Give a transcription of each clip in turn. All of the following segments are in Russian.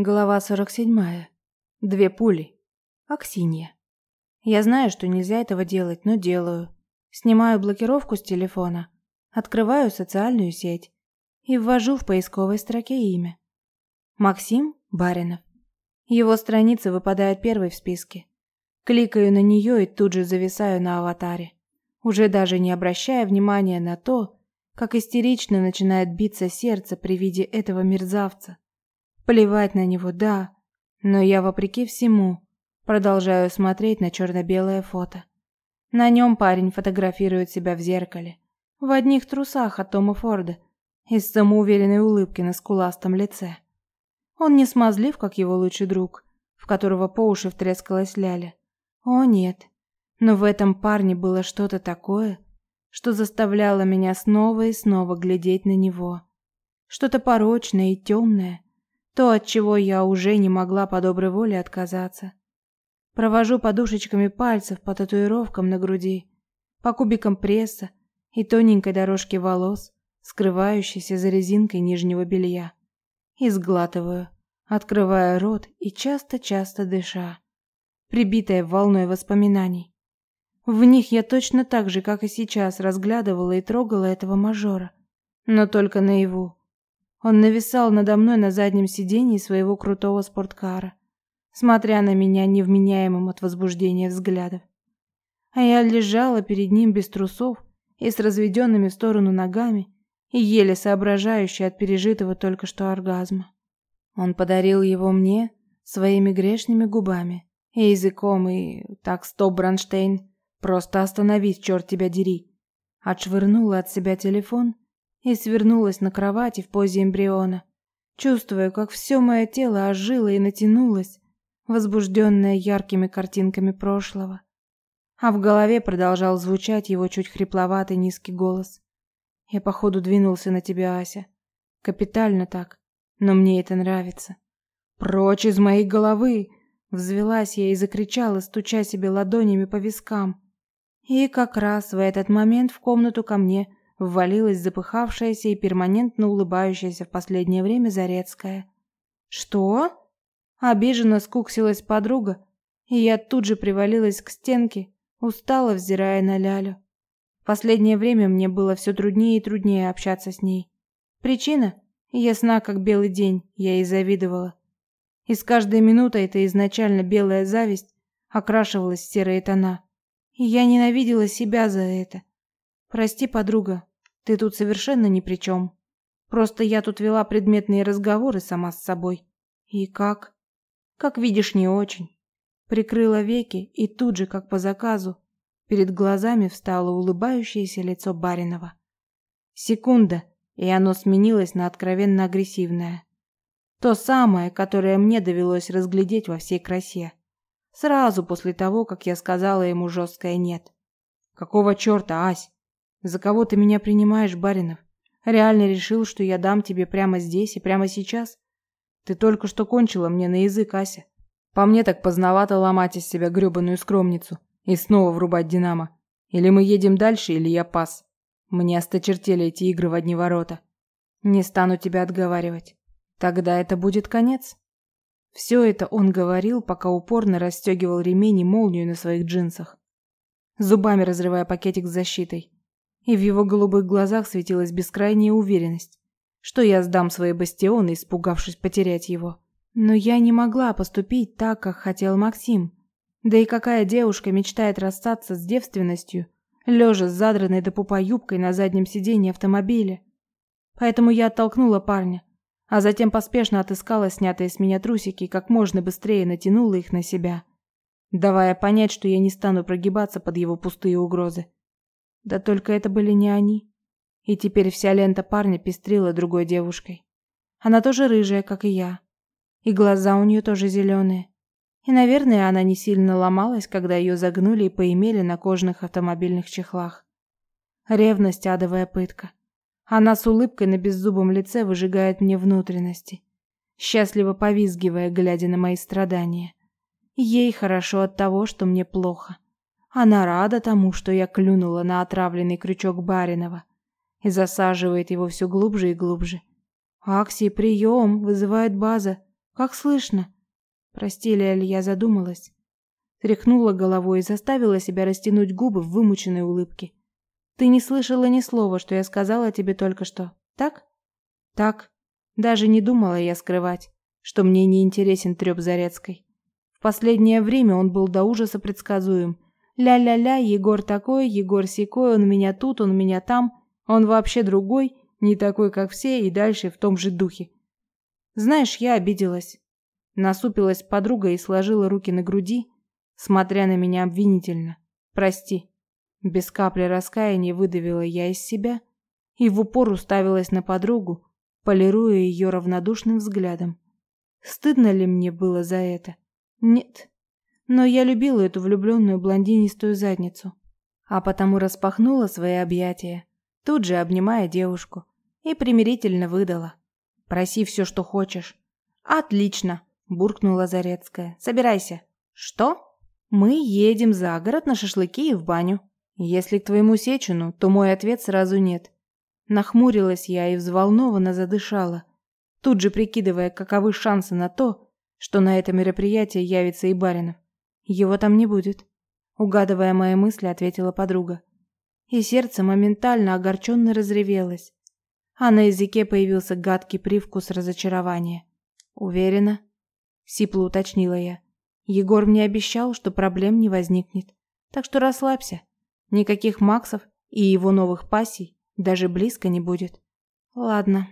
Глава 47. Две пули. Аксинья. Я знаю, что нельзя этого делать, но делаю. Снимаю блокировку с телефона, открываю социальную сеть и ввожу в поисковой строке имя. Максим Баринов. Его страница выпадает первой в списке. Кликаю на нее и тут же зависаю на аватаре, уже даже не обращая внимания на то, как истерично начинает биться сердце при виде этого мерзавца. Плевать на него, да, но я, вопреки всему, продолжаю смотреть на черно-белое фото. На нем парень фотографирует себя в зеркале, в одних трусах от Тома Форда и с самоуверенной улыбкой на скуластом лице. Он не смазлив, как его лучший друг, в которого по уши втрескалась ляля. О нет, но в этом парне было что-то такое, что заставляло меня снова и снова глядеть на него. Что-то порочное и темное, то, от чего я уже не могла по доброй воле отказаться. Провожу подушечками пальцев по татуировкам на груди, по кубикам пресса и тоненькой дорожке волос, скрывающейся за резинкой нижнего белья. И сглатываю, открывая рот и часто-часто дыша, прибитая волной воспоминаний. В них я точно так же, как и сейчас, разглядывала и трогала этого мажора, но только наяву. Он нависал надо мной на заднем сиденье своего крутого спорткара, смотря на меня невменяемым от возбуждения взглядов. А я лежала перед ним без трусов и с разведенными в сторону ногами, и еле соображающая от пережитого только что оргазма. Он подарил его мне своими грешными губами и языком, и так, стоп, Бронштейн, просто остановись, черт тебя дери. Отшвырнула от себя телефон и свернулась на кровати в позе эмбриона, чувствуя, как все мое тело ожило и натянулось, возбужденное яркими картинками прошлого. А в голове продолжал звучать его чуть хрипловатый низкий голос. Я походу двинулся на тебя, Ася. Капитально так, но мне это нравится. Прочь из моей головы, взвилась я и закричала, стуча себе ладонями по вискам. И как раз в этот момент в комнату ко мне ввалилась запыхавшаяся и перманентно улыбающаяся в последнее время Зарецкая. «Что?» Обиженно скуксилась подруга, и я тут же привалилась к стенке, устало взирая на Лялю. В последнее время мне было все труднее и труднее общаться с ней. Причина? Ясна, как белый день, я ей завидовала. И с каждой минутой эта изначально белая зависть окрашивалась в серые тона. И я ненавидела себя за это. Прости, подруга, ты тут совершенно ни при чем. Просто я тут вела предметные разговоры сама с собой. И как? Как видишь, не очень. Прикрыла веки, и тут же, как по заказу, перед глазами встало улыбающееся лицо Баринова. Секунда, и оно сменилось на откровенно агрессивное. То самое, которое мне довелось разглядеть во всей красе. Сразу после того, как я сказала ему жесткое «нет». «Какого черта, Ась? За кого ты меня принимаешь, Баринов? Реально решил, что я дам тебе прямо здесь и прямо сейчас? Ты только что кончила мне на язык, Ася. По мне так поздновато ломать из себя грёбаную скромницу и снова врубать Динамо. Или мы едем дальше, или я пас. Мне осточертели эти игры в одни ворота. Не стану тебя отговаривать. Тогда это будет конец. Все это он говорил, пока упорно расстегивал ремень и молнию на своих джинсах, зубами разрывая пакетик с защитой и в его голубых глазах светилась бескрайняя уверенность, что я сдам свои бастионы, испугавшись потерять его. Но я не могла поступить так, как хотел Максим. Да и какая девушка мечтает расстаться с девственностью, лежа с задранной до пупа юбкой на заднем сиденье автомобиля? Поэтому я оттолкнула парня, а затем поспешно отыскала снятые с меня трусики и как можно быстрее натянула их на себя, давая понять, что я не стану прогибаться под его пустые угрозы. Да только это были не они. И теперь вся лента парня пестрила другой девушкой. Она тоже рыжая, как и я. И глаза у нее тоже зеленые. И, наверное, она не сильно ломалась, когда ее загнули и поимели на кожаных автомобильных чехлах. Ревность – адовая пытка. Она с улыбкой на беззубом лице выжигает мне внутренности, счастливо повизгивая, глядя на мои страдания. Ей хорошо от того, что мне плохо. Она рада тому, что я клюнула на отравленный крючок Баринова и засаживает его все глубже и глубже. «Акси, прием!» — вызывает база. Как слышно? Прости, Лель, я задумалась. Тряхнула головой и заставила себя растянуть губы в вымученной улыбке. Ты не слышала ни слова, что я сказала тебе только что, так? Так. Даже не думала я скрывать, что мне не интересен трёп Зарецкой. В последнее время он был до ужаса предсказуем. Ля-ля-ля, Егор такой, Егор сякой, он меня тут, он меня там, он вообще другой, не такой, как все, и дальше в том же духе. Знаешь, я обиделась. Насупилась подруга и сложила руки на груди, смотря на меня обвинительно. Прости. Без капли раскаяния выдавила я из себя и в упор уставилась на подругу, полируя ее равнодушным взглядом. Стыдно ли мне было за это? Нет. Но я любила эту влюбленную блондинистую задницу, а потому распахнула свои объятия, тут же обнимая девушку, и примирительно выдала: "Проси все, что хочешь". "Отлично", буркнула Зарецкая. "Собирайся". "Что?" "Мы едем за город на шашлыки и в баню". Если к твоему Сечину, то мой ответ сразу нет. Нахмурилась я и взволнованно задышала, тут же прикидывая, каковы шансы на то, что на это мероприятие явится и Баринов. Его там не будет, угадывая мои мысли, ответила подруга. И сердце моментально огорченно разревелось, а на языке появился гадкий привкус разочарования. Уверена, сипло уточнила я. Егор мне обещал, что проблем не возникнет. Так что расслабься. Никаких Максов и его новых пассий даже близко не будет. Ладно.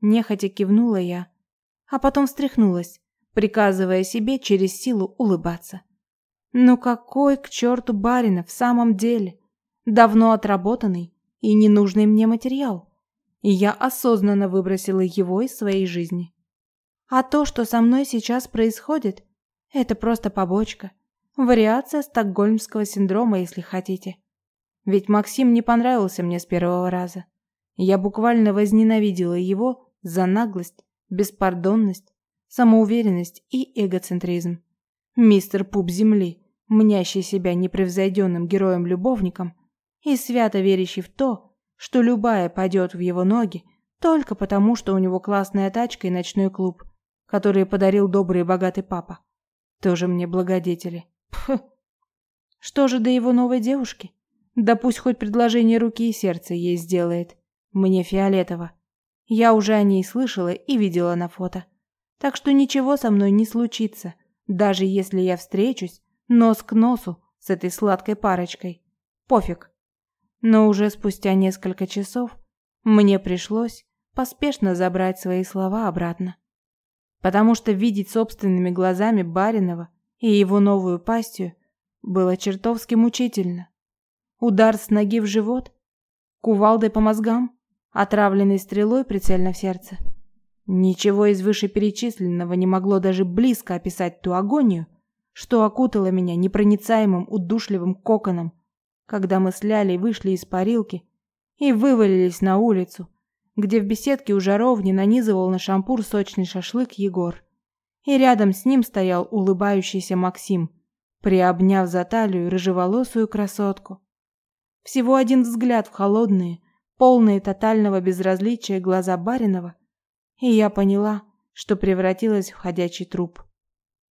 Нехотя кивнула я, а потом встряхнулась, приказывая себе через силу улыбаться. Ну какой к черту барина в самом деле? Давно отработанный и ненужный мне материал. И я осознанно выбросила его из своей жизни. А то, что со мной сейчас происходит, это просто побочка. Вариация стокгольмского синдрома, если хотите. Ведь Максим не понравился мне с первого раза. Я буквально возненавидела его за наглость, беспардонность, самоуверенность и эгоцентризм. Мистер Пуп Земли, мнящий себя непревзойденным героем-любовником и свято верящий в то, что любая пойдет в его ноги только потому, что у него классная тачка и ночной клуб, который подарил добрый и богатый папа. Тоже мне благодетели. Пх. Что же до его новой девушки? Да пусть хоть предложение руки и сердца ей сделает. Мне фиолетово. Я уже о ней слышала и видела на фото. Так что ничего со мной не случится, даже если я встречусь нос к носу с этой сладкой парочкой. Пофиг. Но уже спустя несколько часов мне пришлось поспешно забрать свои слова обратно. Потому что видеть собственными глазами Баринова и его новую пастью было чертовски мучительно. Удар с ноги в живот, кувалдой по мозгам, отравленной стрелой прицельно в сердце. Ничего из вышеперечисленного не могло даже близко описать ту агонию, что окутала меня непроницаемым удушливым коконом, когда мы с Лялей вышли из парилки и вывалились на улицу, где в беседке у жаровни нанизывал на шампур сочный шашлык Егор. И рядом с ним стоял улыбающийся Максим, приобняв за талию рыжеволосую красотку. Всего один взгляд в холодные, полные тотального безразличия глаза Баринова, и я поняла, что превратилась в ходячий труп.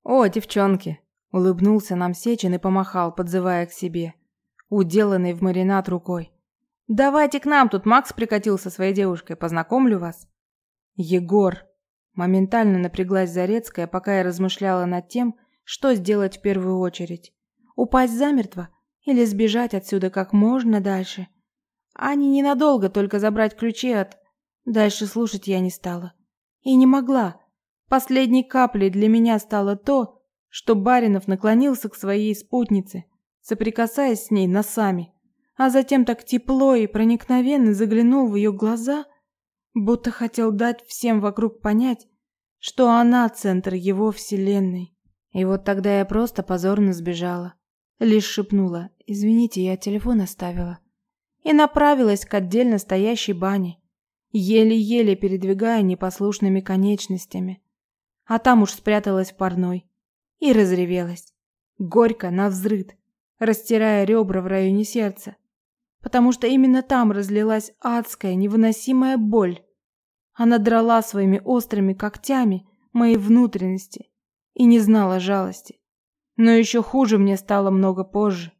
«О, девчонки!» — улыбнулся нам Сечин и помахал, подзывая к себе, уделанный в маринад рукой. «Давайте к нам, тут Макс прикатил со своей девушкой, познакомлю вас». «Егор!» Моментально напряглась Зарецкая, пока я размышляла над тем, что сделать в первую очередь. Упасть замертво или сбежать отсюда как можно дальше. А не ненадолго, только забрать ключи от... Дальше слушать я не стала. И не могла. Последней каплей для меня стало то, что Баринов наклонился к своей спутнице, соприкасаясь с ней носами, а затем так тепло и проникновенно заглянул в ее глаза, будто хотел дать всем вокруг понять, что она центр его вселенной. И вот тогда я просто позорно сбежала. Лишь шепнула «Извините, я телефон оставила» и направилась к отдельно стоящей бане, еле-еле передвигая непослушными конечностями. А там уж спряталась в парной и разревелась. Горько, навзрыд, растирая ребра в районе сердца, потому что именно там разлилась адская, невыносимая боль. Она драла своими острыми когтями мои внутренности и не знала жалости. Но еще хуже мне стало много позже,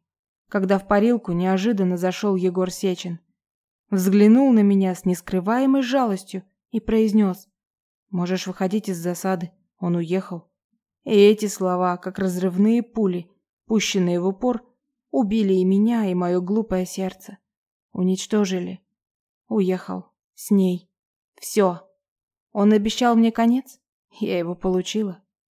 когда в парилку неожиданно зашел Егор Сечин. Взглянул на меня с нескрываемой жалостью и произнес «Можешь выходить из засады, он уехал». И эти слова, как разрывные пули, пущенные в упор, убили и меня, и мое глупое сердце. Уничтожили. Уехал. С ней. Все. Он обещал мне конец, я его получила.